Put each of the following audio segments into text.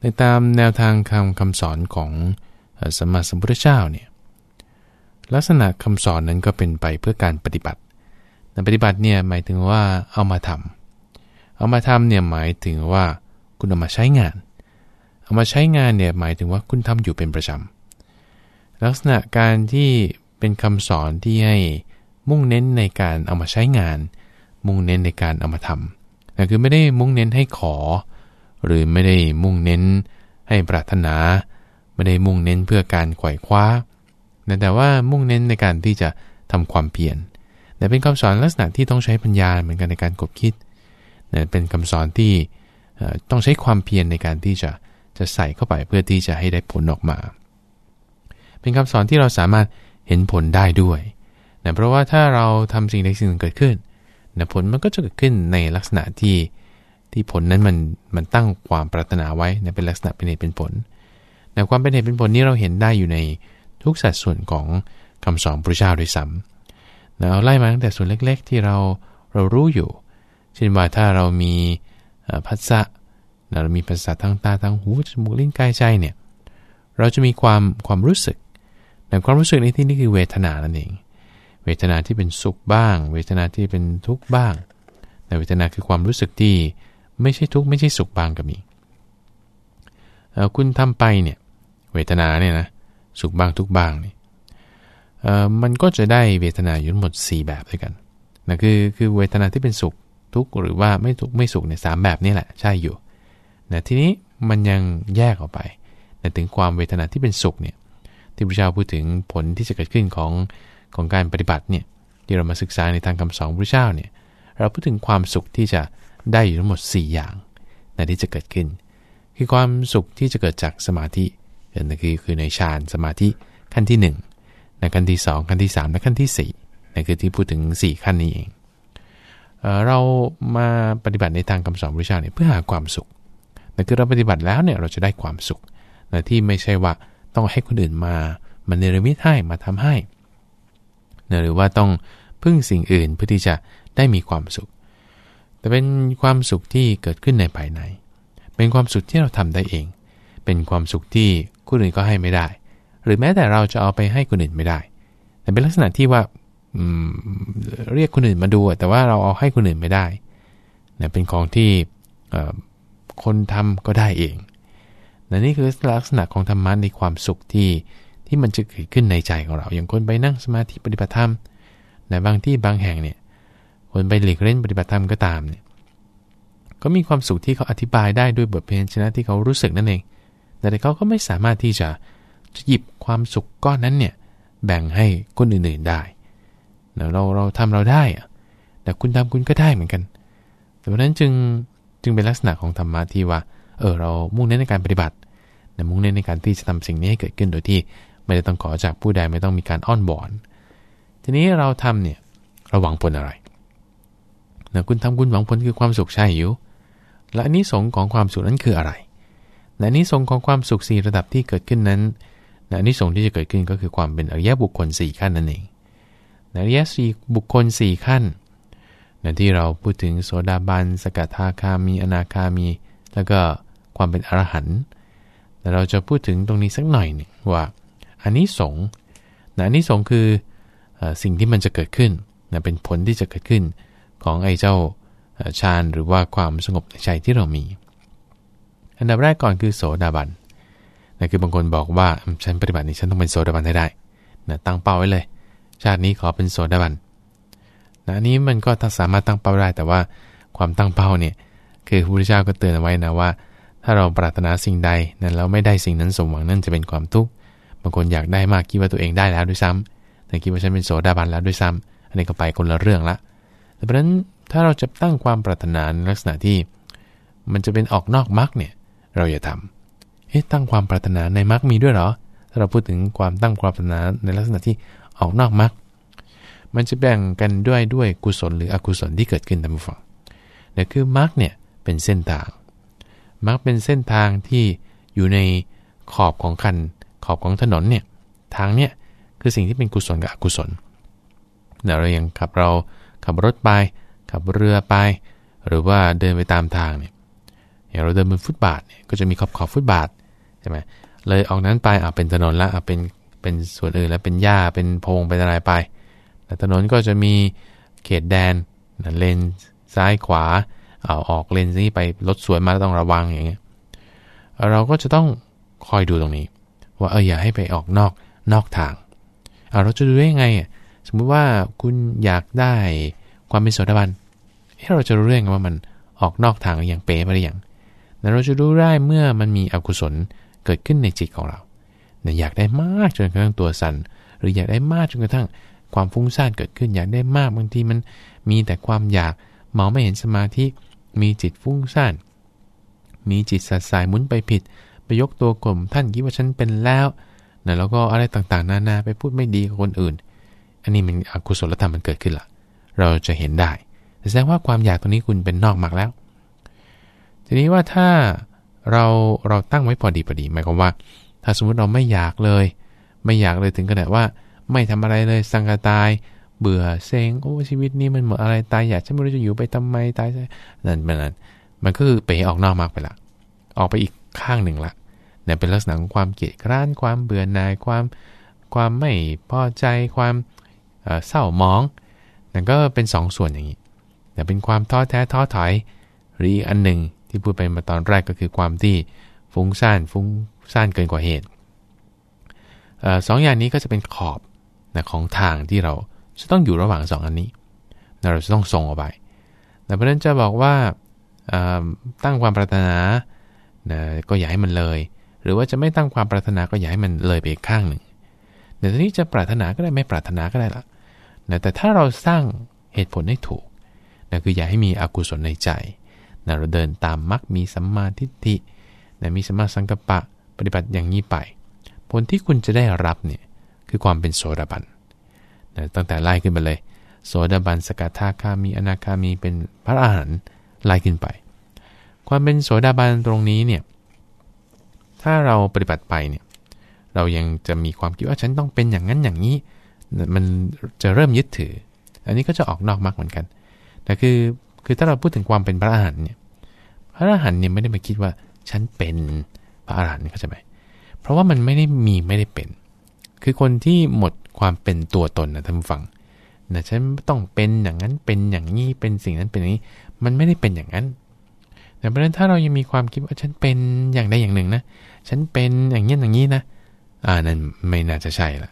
ในตามแนวทางคำคำสอนของสมมาสมพุทธเจ้าเนี่ยลักษณะคำสอนนั้นก็เป็นไปเพื่อการปฏิบัติแต่ปฏิบัติเนี่ยหมายถึงว่าเอามาทำเอามาทำเนี่ยหมายถึงว่าคุณเอามาใช้งาน เอามาใช้งานเนี่ยหมายถึงว่าคุณทำอยู่เป็นประจำลักษณะการที่เป็นคำสอนที่ให้มุ่งเน้นในการเอามาใช้งาน มุ่งเน้นในการเอามาทำแต่คือไม่ได้มุ่งเน้นให้ขอ หรือไม่ได้มุ่งเน้นให้ปรารถนา ไม่ได้มุ่งเน้นเพื่อการไขว่คว้า แต่ว่ามุ่งเน้นในการที่จะทำความเพียรแต่เป็นคำสอนลักษณะที่ต้องใช้ปัญญาเหมือนกันในการกบคิดเป็นคำสอนที่ต้องใช้ความเพียรในการที่จะจะใส่เข้าไปเพื่อที่จะให้ได้ผลออกมา เป็นคำสอนที่เราสามารถเห็นผลได้ด้วยนะเพราะว่าถ้าเราทำสิ่งใดสิ่งหนึ่งเกิดขึ้นนะผลมันก็จะเกิดขึ้นในลักษณะที่ ที่ผลนั้นมันมันตั้งความปรารถนาไว้นะเป็นลักษณะเป็นเหตุเป็นผลแต่ความเป็นเหตุเป็นผลนี้เราเห็นได้อยู่ในทุกสัดส่วนของคำสอนพระเจ้าด้วยซ้ำนะเราไล่มาตั้งแต่ส่วนเล็ก ๆ ที่เราเรารู้อยู่ เช่นว่าถ้าเรามีพัสสะเรามีภาษาทางตาทางหูจมูกลิ้นกายใจเนี่ยเราจะมีความความรู้สึกแต่ความรู้สึกในที่นี้คือเวทนานั่นเอง เวทนาที่เป็นสุขบ้าง เวทนาที่เป็นทุกข์บ้างแต่เวทนาคือความรู้สึกที่ ไม่ใช่ทุกข์ไม่ใช่สุขบางก็มีคุณทำไปเนี่ยเวทนาเนี่ยนะสุขบางทุกบางนี่มันก็จะได้เวทนาอยู่ทั้งหมด 4 แบบด้วยกันนะคือคือเวทนาที่เป็นสุขทุกหรือว่าไม่ทุกไม่สุขเนี่ยสแบบนี้แหละใช่อยู่นะทีนี้มันยังแยกออกไปนะถึงความเวทนาที่เป็นสุขเนี่ยที่พระเจ้าพูดถึงผลที่จะเกิดขึ้นของของการปฏิบัติเนี่ยที่เรามาศึกษาในทางคำสอนพระเจ้าเนี่ยเราพูดถึงความสุขที่จะ ได้อยู่ทั้งหมด 4 อย่างนะที่จะเกิดขึ้น คือความสุขที่จะเกิดจากสมาธินั่นคือคือในฌานสมาธิขั้นที่1นะขั้นที่ 2 ขั้นที่ 3 และขั้นที่4นั่นคือที่พูดถึง 4 ขั้นนี้เองเรามาปฏิบัติในทางคำสอนพระเจ้าเนี่ยเพื่อหาความสุขแต่คือเราปฏิบัติแล้วเนี่ยเราจะได้ความสุขแต่ที่ไม่ใช่ว่าต้องให้คนอื่นมามันเนรมิตให้มาทำให้นะหรือว่าต้องพึ่งสิ่งอื่นเพื่อที่จะได้มีความสุข แต่เป็นความสุขที่เกิดขึ้นในภายใน เป็นความสุขที่เราทำได้เอง เป็นความสุขที่คนอื่นก็ให้ไม่ได้ หรือแม้แต่เราจะเอาไปให้คนอื่นไม่ได้ แต่เป็นลักษณะที่ว่าเรียกคนอื่นมาดู แต่ว่าเราเอาให้คนอื่นไม่ได้นะเป็นของที่คนทำก็ได้เองนนี่คือลักษณะของธรรมะในความสุขที่ที่มันจะเกิดขึ้นในใจของเรา อย่างคนไปนั่งสมาธิปฏิบัติธรรมในบางที่บางแห่งเนี่ย คนไปหลีกเล่นปฏิบัติธรรมก็ตามเนี่ยก็มีความสุขที่เขาอธิบายได้ด้วยบทเพลงชนะที่เขารู้สึกนั่นเอง แต่เขาก็ไม่สามารถที่จะจะหยิบความสุขก้อนนั้นเนี่ยแบ่งให้คนอื่นๆได้เราเราทำเราได้อะแต่คุณทำคุณก็ได้เหมือนกัน แต่เพราะนั้นจึงจึงเป็นลักษณะของธรรมะที่ว่า เออเรามุ่งเน้นในการปฏิบัติแต่มุ่งเน้นในการที่จะทำสิ่งนี้ให้เกิดขึ้นโดยที่ไม่ได้ต้องขอจากผู้ใดไม่ต้องมีการอ้อนบอน ทีนี้เราทำเนี่ยเราหวังผลอะไร นะคุณทำคุณหวังผลคือความสุขใช่อยู่ และอันนี้สงของความสุขนั้นคืออะไรและนี้สงของความสุขสี่ระดับที่เกิดขึ้นนั้นและนี้สงที่จะเกิดขึ้นก็คือความเป็นอริยบุคคล 4 ขั้นนั่นเองอริยสี่บุคคล 4 ขั้นนะที่เราพูดถึงโสดาบันสกทาคามี อนาคามี แล้วก็ความเป็นอรหันต์แต่เราจะพูดถึงตรงนี้สักหน่อยหนึ่งว่าอันนี้สงนะอันนี้สงคือสิ่งที่มันจะเกิดขึ้นนะเป็นผลที่จะเกิดขึ้น ของไอ้เจ้าฌานหรือว่าความสงบในใจที่เรามี อันดับแรกก่อนคือโสดาบันนะคือบางคนบอกว่าฉันปฏิบัตินี้ฉันต้องเป็นโสดาบันให้ได้นะตั้งเป้าไว้เลย ชาตินี้ขอเป็นโสดาบันนะอันนี้มันก็สามารถตั้งเป้าได้แต่ว่าความตั้งเป้าเนี่ยคือพระพุทธเจ้าก็เตือนเอาไว้นะว่า ถ้าเราปรารถนาสิ่งใดนั้นแล้วไม่ได้สิ่งนั้นสมหวังนั่นจะเป็นความทุกข์บางคนอยากได้มากคิดว่าตัวเองได้แล้วด้วยซ้ำแต่คิดว่าฉันเป็นโสดาบันแล้วด้วยซ้ำอันนี้ก็ไปคนละเรื่องละ แต่เพราะนั้นถ้าเราจะตั้งความปรารถนาในลักษณะที่ มันจะเป็นออกนอกมรรคเนี่ยเราอย่าทำเอ๊ะตั้งความปรารถนาในมรรคมีด้วยเหรอถ้าเราพูดถึงความตั้งความปรารถนาในลักษณะที่ออกนอกมรรคมันจะแบ่งกันด้วยด้วยกุศลหรืออกุศลที่เกิดขึ้นตามฝั่งนี่คือมรรคเนี่ยเป็นเส้นทางมรรคเป็นเส้นทางที่อยู่ในขอบของคันขอบของถนนเนี่ยทางเนี่ยคือสิ่งที่เป็นกุศลกับอกุศลเรายังขับเรา ขับรถไป ขับเรือไป หรือว่าเดินไปตามทางเนี่ยอย่างเราเดินบนฟุตบาทเนี่ยก็จะมีขอบขอบฟุตบาทใช่ไหมเลยออกนั้นไปอะเป็นถนนละอะเป็นเป็นส่วนอื่นแล้วเป็นหญ้าเป็นโพรงเป็นอะไรไปแต่ถนนก็จะมีเขตแดนเลนซ้ายขวาเอาออกเลนนี้ไปรถสวนมาต้องระวังอย่างเงี้ยเราก็จะต้องคอยดูตรงนี้ ว่าเอออย่าให้ไปออกนอกนอกทางเอาเราจะดูได้ยังไง สมมุติว่าคุณอยากได้ความเป็นโสดาบันเราจะรู้เรื่องว่ามันออกนอกทางหรือยังเป๊ะไปหรือยังแต่เราจะรู้ได้เมื่อมันมีอกุศลเกิดขึ้นในจิตของเราเนี่ยอยากได้มากจนกระทั่งตัวสั่นหรืออยากได้มากจนกระทั่งความฟุ้งซ่านเกิดขึ้น อยากได้มากบางทีมันมีแต่ความอยากมองไม่เห็นสมาธิมีจิตฟุ้งซ่านมีจิตสัดสายมุนไปผิด ไปยกตัวกลมท่านคิดว่าฉันเป็นแล้วนะแล้วก็อะไรต่างๆ นานาไปพูดไม่ดีกับคนอื่น อันนี้มันอกุศลธรรมมันเกิดขึ้นละเราจะเห็นได้แสดงว่าความอยากตรงนี้คุณเป็นนอกมากแล้ว ทีนี้ว่าถ้าเราเราตั้งไว้พอดีพอดีหมายความว่า ถ้าสมมุติเราไม่อยากเลย ไม่อยากเลยถึงขนาดว่า ไม่ทำอะไรเลยสังกตาย เบื่อเซ็งโอ้ชีวิตนี้มันเหมือนอะไรตายอยากฉันไม่รู้จะอยู่ไปทำไมตายนั่นมันนั่นมันก็คือเป๋ออกนอกมากไปละ ออกไปอีกข้างหนึ่งละเนี่ยเป็นลักษณะของความเกลียดกร้านความเบื่อหน่ายความความไม่พอใจความ เศร้ามองนั่นก็เป็น2สส่วนอย่างนี้แต่เป็นความท้อแท้ท้อถอยหรืออีกอันหนึ่งที่พูดไปมาตอนแรกก็คือความที่ฟุ้งซ่านฟุ้งซ่านเกินกว่าเหตุสองอย่างนี้ก็จะเป็นขอบนะของทางที่เราจะต้องอยู่ระหว่าง 2 อันนี้นะเราจะต้องทรงออกไปแต่เพราะนั้นจะบอกว่าตั้งความปรารถนานะก็อย่าให้มันเลย หรือว่าจะไม่ตั้งความปรารถนาก็อย่าให้มันเลยไปอีกข้างหนึ่งแต่ทีนี้จะปรารถนาก็ได้ไม่ปรารถนาก็ได้ละ นะแต่ถ้าเราสร้างเหตุผลให้ถูกนะคืออย่าให้มีอกุศลในใจนะเราเดินตามมักมีสัมมาทิฏฐินะมีสัมมาสังกัปปะปฏิบัติอย่างนี้ไป ผลที่คุณจะได้รับเนี่ยคือความเป็นโสดาบันนะตั้งแต่ไล่ขึ้นไปเลย โสดาบันสกทาคามีอนาคามีเป็นพระอรหันต์ไล่ขึ้นไป ความเป็นโสดาบันตรงนี้เนี่ยถ้าเราปฏิบัติไปเนี่ยเรายังจะมีความคิดว่าฉันต้องเป็นอย่างนั้นอย่างนี้ มันจะเริ่มยึดถือ อันนี้ก็จะออกนอกมากเหมือนกัน แต่คือคือถ้าเราพูดถึงความเป็นพระอรหันต์เนี่ยพระอรหันต์เนี่ยไม่ได้มาคิดว่าฉันเป็นพระอรหันต์เข้าใจไหมเพราะว่ามันไม่ได้มีไม่ได้เป็น คือคนที่หมดความเป็นตัวตนนะท่านฟังนะฉันต้องเป็นอย่างนั้นเป็นอย่างนี้เป็นสิ่งนั้นเป็นอย่างนี้ มันไม่ได้เป็นอย่างนั้นแต่เพราะฉะนั้นถ้าเรายังมีความคิดว่าฉันเป็นอย่างใดอย่างหนึ่งนะ ฉันเป็นอย่างนี้อย่างนี้นะ อ่านั่นไม่น่าจะใช่ละ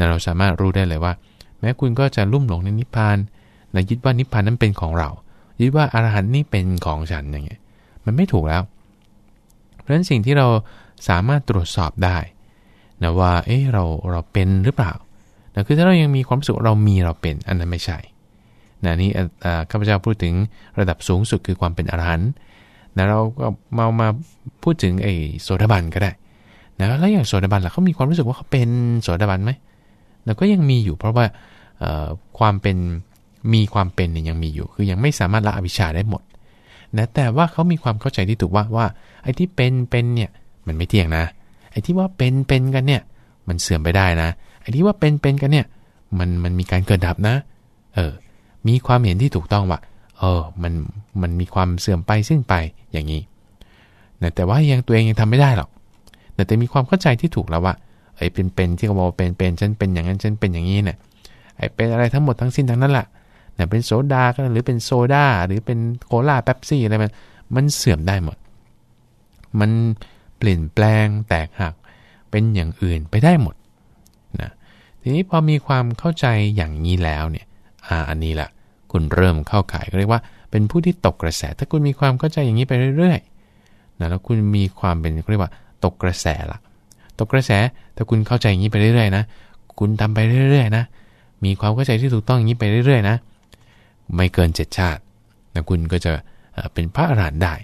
แต่เราสามารถรู้ได้เลยว่า แม้คุณก็จะลุ่มหลงในนิพพานนะยึดว่านิพพานนั้นเป็นของเรา ยึดว่าอรหันต์นี่เป็นของฉันอย่างเงี้ยมันไม่ถูกแล้ว เพราะฉะนั้นสิ่งที่เราสามารถตรวจสอบได้นะว่าเอ๊ะเราเราเป็นหรือเปล่านะคือถ้าเรายังมีความสุขเรามีเราเป็นอันนั้นไม่ใช่นะนี่ข้าพเจ้าพูดถึงระดับสูงสุดคือความเป็นอรหันต์นะเราก็มามาพูดถึงไอ้โสดาบันก็ได้นะแล้วอย่างโสดาบันล่ะเขามีความรู้สึกว่าเขาเป็นโสดาบันไหม นะก็ยังมีอยู่เพราะว่าความเป็นมีความเป็นเนี่ยยังมีอยู่ คือยังไม่สามารถละอวิชชาได้หมดนะแต่ว่าเขามีความเข้าใจที่ถูกว่าว่าไอ้ที่เป็นเป็นเนี่ยมันไม่เที่ยงนะ ไอ้ที่ว่าเป็นเป็นกันเนี่ยมันเสื่อมไปได้นะ ไอ้ที่ว่าเป็นเป็นกันเนี่ยมันมันมีการเกิดดับนะ เออ มีความเห็นที่ถูกต้องว่า เออ มันมันมีความเสื่อมไปสิ้นไปอย่างนี้นะแต่ว่ายังตัวเองยังทำไม่ได้หรอกแต่มีความเข้าใจที่ถูกแล้วว่า ไอ้เป็นเป็นที่เขาบอกเป็นเป็นฉันเป็นอย่างนั้นฉันเป็นอย่างนี้เนี่ยไอ้เป็นอะไรทั้งหมดทั้งสิ้นทั้งนั้นแหละเนะเป็นโซดาก็หรือเป็นโซดาหรือเป็นโคลาเป๊ปซี่อะไรมันมันเสื่อมได้หมด มันเปลี่ยนแปลงแตกหักเป็นอย่างอื่นไปได้หมดนะทีนี้พอมีความเข้าใจอย่างนี้แล้วเนี่ยอ่าอันนี้แหละคุณเริ่มเข้าข่ายก็เรียกว่า เป็นผู้ที่ตกกระแส ถ้าคุณมีความเข้าใจอย่างนี้ไปเรื่อยๆนะแล้วคุณมีความเป็นเรียกว่า ตกกระแสละ ตกกระแสถ้าคุณเข้าใจอย่างนี้ไปเรื่อยๆนะคุณทำไปเรื่อยๆนะมีความเข้าใจที่ถูกต้องอย่างนี้ไปเรื่อยๆนะไม่เกินเจ็ดชาตินะคุณก็จะเป็นพระอรหันต์ได้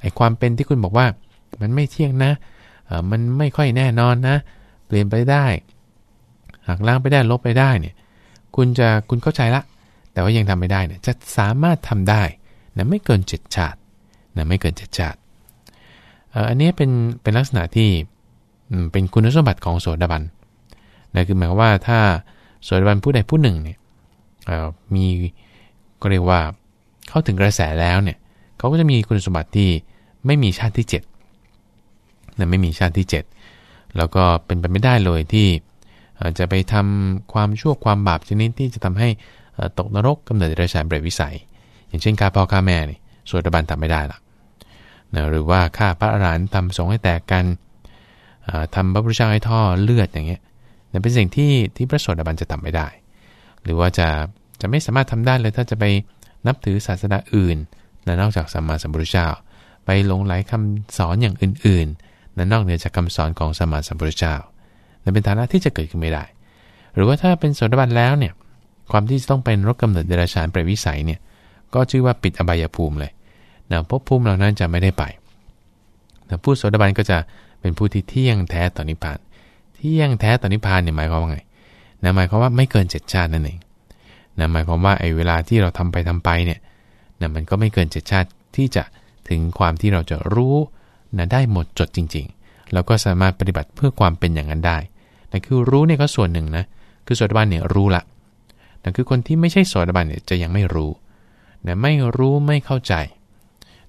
ไอ้ความเป็นที่คุณบอกว่ามันไม่เที่ยงนะมันไม่ค่อยแน่นอนนะ เปลี่ยนไปได้หักล้างไปได้ลบไปได้เนี่ยคุณจะคุณเข้าใจละ แต่ว่ายังทำไม่ได้เนี่ยจะสามารถทำได้นะไม่เกินเจ็ดชาตินะไม่เกินเจ็ดชาติอันนี้เป็นเป็นลักษณะที่ เป็นคุณสมบัติของโสดาบันนะคือหมายว่าถ้าโสดาบันผู้ใดผู้หนึ่งเนี่ยมีก็เรียกว่าเข้าถึงกระแสแล้วเนี่ยเขาก็จะมีคุณสมบัติที่ไม่มีชาติที่7นะไม่มีชาติที่ 7 แล้วก็เป็นไปไม่ได้เลยที่จะไปทำความชั่วความบาปชนิดที่จะทำให้ตกนรกกำเนิดเดรัจฉานเปรตวิสัย อย่างเช่นฆ่าพ่อฆ่าแม่นี่สวดบันทำไม่ได้ละนะหรือว่าฆ่าพระอรหันต์ทำสงให้แตกกัน ทำพระพุทธเจ้าให้ท่อเลือดอย่างเงี้ยนั่นเป็นสิ่งที่ที่พระโสดาบันจะทำไม่ได้ หรือว่าจะจะไม่สามารถทำได้เลยถ้าจะไปนับถือศาสนาอื่นนะนอกจากสัมมาสัมพุทธเจ้า ไปหลงไหลคำสอนอย่างอื่นๆนะนอกเหนือจากคำสอนของสัมมาสัมพุทธเจ้านั่นเป็นฐานะที่จะเกิดขึ้นไม่ได้ หรือว่าถ้าเป็นโสดาบันแล้วเนี่ยความที่จะต้องเป็นรถกำเนิดเดรัจฉานเปรตวิสัยเนี่ยก็ชื่อว่าปิดอบายภูมิเลยนะภพภูมิเหล่านั้นจะไม่ได้ไปนะผู้โสดาบันก็จะ เป็นผู้ที่เที่ยงแท้ต่อนิพพานเที่ยงแท้ต่อนิพพานเนี่ยหมายความว่าไงนะหมายความว่าไม่เกินเจ็ดชาตินั่นเองนะหมายความว่าไอ้เวลาที่เราทำไปทำไปเนี่ยนะมันก็ไม่เกินเจ็ดชาติที่จะถึงความที่เราจะรู้นะได้หมดจดจริง ๆ แล้วก็สามารถปฏิบัติเพื่อความเป็นอย่างนั้นได้นั่นคือรู้เนี่ยก็ส่วนหนึ่งนะคือโสดาบันเนี่ยรู้ละนั่นคือคนที่ไม่ใช่โสดาบันเนี่ยจะยังไม่รู้นะไม่รู้ไม่เข้าใจ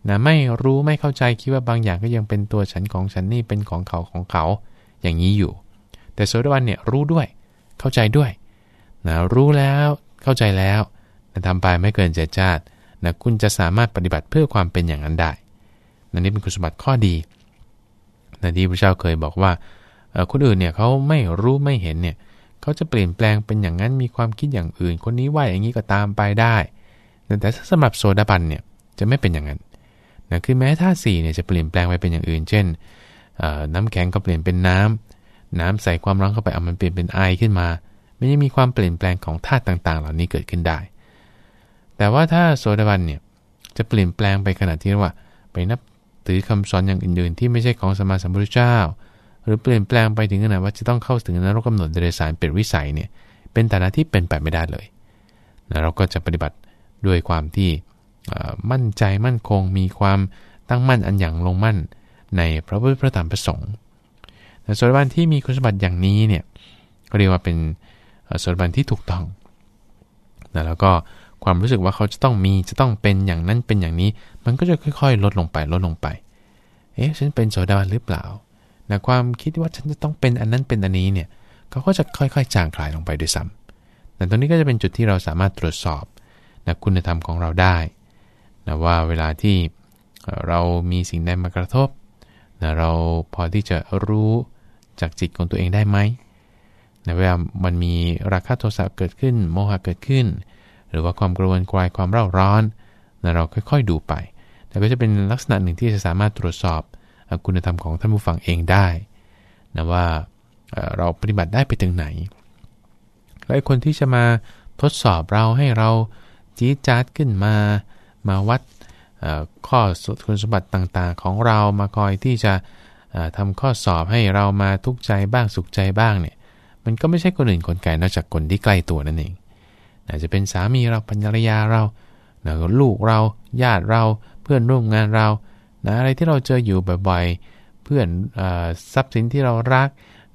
นะไม่รู้ไม่เข้าใจคิดว่าบางอย่างก็ยังเป็นตัวฉันของฉันนี่เป็นของเขาของเขาอย่างนี้อยู่ แต่โสดาบันเนี่ยรู้ด้วย เข้าใจด้วยนะรู้แล้วเข้าใจแล้วนะทำไปไม่เกินเจ็ดชาตินะคุณจะสามารถปฏิบัติเพื่อความเป็นอย่างนั้นได้นะนี่เป็นคุณสมบัติข้อดีนะที่พระเจ้าเคยบอกว่าคนอื่นเนี่ยเขาไม่รู้ไม่เห็นเนี่ยเขาจะเปลี่ยนแปลงเป็นอย่างนั้นมีความคิดอย่างอื่น คนนี้ว่าอย่างนี้ก็ตามไปได้ แต่สำหรับโซดาบันเนี่ยจะไม่เป็นอย่างนั้น นะคือแม้ธาตุสี่เนี่ยจะเปลี่ยนแปลงไปเป็นอย่างอื่น เช่น น้ำแข็งก็เปลี่ยนเป็นน้ำน้ำใส่ความร้อนเข้าไปเอามันเปลี่ยนเป็นไอขึ้นมา ไมันยังมีความเปลี่ยนแปลงของธาตุต่างๆ เหล่านี้เกิดขึ้นได้ แต่ว่าถ้าโซดาบันเนี่ยจะเปลี่ยนแปลงไปขนาดที่ว่า ไปนับถือคำสอนอย่างอื่นๆ ที่ไม่ใช่ของสมมาสัมพุทธเจ้า หรือเปลี่ยนแปลงไปถึงขนาดว่าจะต้องเข้าถึงนรกกำหนดเดรัจฉานเป็นวิสัยเนี่ยเป็นฐานะที่เป็นไปไม่ได้เลยนะเราก็จะปฏิบัติด้วยความที่ มั่นใจมั่นคงมีความตั้งมั่นอันอย่างลงมั่นในพระพุทธพระธรรมพระสงฆ์แต่ส่วนบันที่มีคุณสมบัติอย่างนี้เนี่ยก็เรียกว่าเป็นส่วนบันที่ถูกต้องแล้วก็ความรู้สึกว่าเขาจะต้องมีจะต้องเป็นอย่างนั้นเป็นอย่างนี้ มันก็จะค่อย ๆ ลดลงไปลดลงไป เอ๊ะฉันเป็นโสดาบันหรือเปล่านะความคิดว่าฉันจะต้องเป็นอันนั้นเป็นอันนี้เนี่ยเขาก็จะค่อย ๆ จางคลายลงไปด้วยซ้ำแต่ตรงนี้ก็จะเป็นจุดที่เราสามารถตรวจสอบนะคุณธรรมของเราได้ นะว่าเวลาที่เรามีสิ่งใดมากระทบนะเราพอที่จะรู้จากจิตของตัวเองได้ไหมนะเวลามันมีราคะโทสะเกิดขึ้น โมหะเกิดขึ้น หรือว่าความกระวนกวายความเร่าร้อนนะเราค่อยๆดูไป แต่ก็จะเป็นลักษณะหนึ่งที่จะสามารถตรวจสอบคุณธรรมของท่านผู้ฟังเองได้นะว่าเราปฏิบัติได้ไปถึงไหนแล้วคนที่จะมาทดสอบเราให้เราจี๊ดจ๊าดขึ้นมา มาวัดข้อคุณสมบัติต่างๆ ของเรามาคอยที่จะทำข้อสอบให้เรามาทุกข์ใจบ้างสุขใจบ้างเนี่ยมันก็ไม่ใช่คนอื่นคนไกลนอกจากคนที่ใกล้ตัวนั่นเองอาจจะเป็นสามีเราปัญญายาเราลูกเราญาติเราเพื่อนร่วมงานเรานะอะไรที่เราเจออยู่บ่อยๆเพื่อนอทรัพย์สินที่เรารัก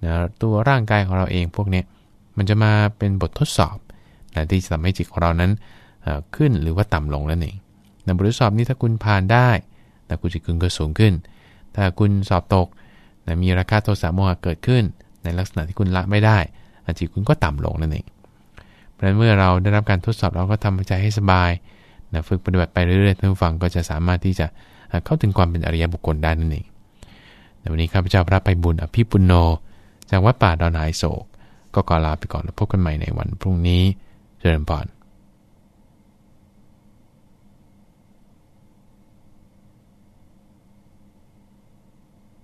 นะตัวร่างกายของเราเองพวกนี้มันจะมาเป็นบททดสอบนะที่จะทำให้จิตของเรานั้นขึ้นหรือว่าต่ำลงนั่นเอง ในบททดสอบนี้ถ้าคุณผ่านได้แต่คุณจิตคุณก็สูงขึ้น ถ้าคุณสอบตกนะมีราคาโทสะโมหะเกิดขึ้น ในลักษณะที่คุณละไม่ได้จิตคุณก็ต่ำลงนั่นเอง เพราะฉะนั้นเมื่อเราได้รับการทดสอบเราก็ทำใจให้สบายนะฝึกปฏิบัติไปเรื่อยๆท่านผู้ฟังก็จะสามารถที่จะเข้าถึงความเป็นอริยบุคคลได้นั่นเองในวันนี้ข้าพเจ้าพระไปบุญอภิปุโน จากวัดป่าดอนหายโศก ก็ขอลาไปก่อนแล้วพบกันใหม่ในวันพรุ่งนี้ เจริญพร